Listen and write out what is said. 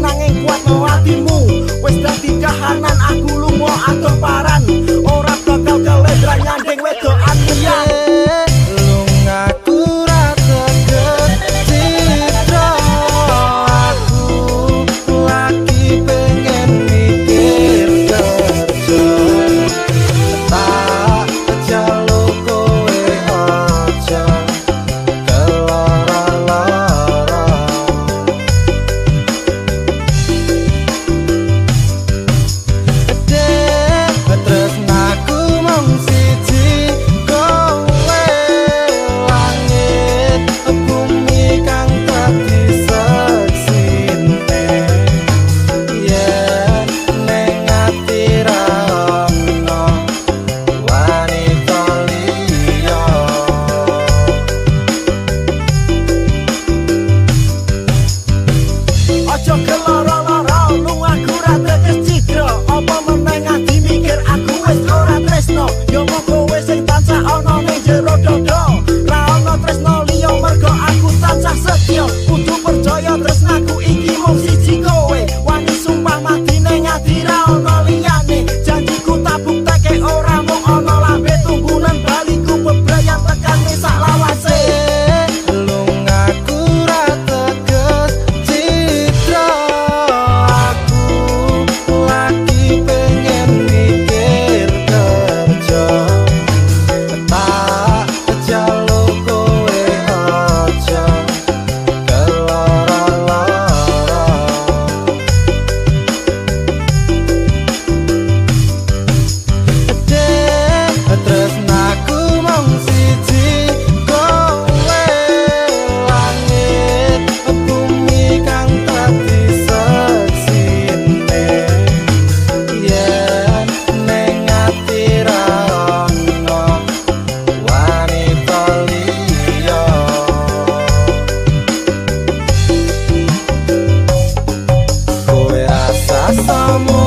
nanging kuat Passamos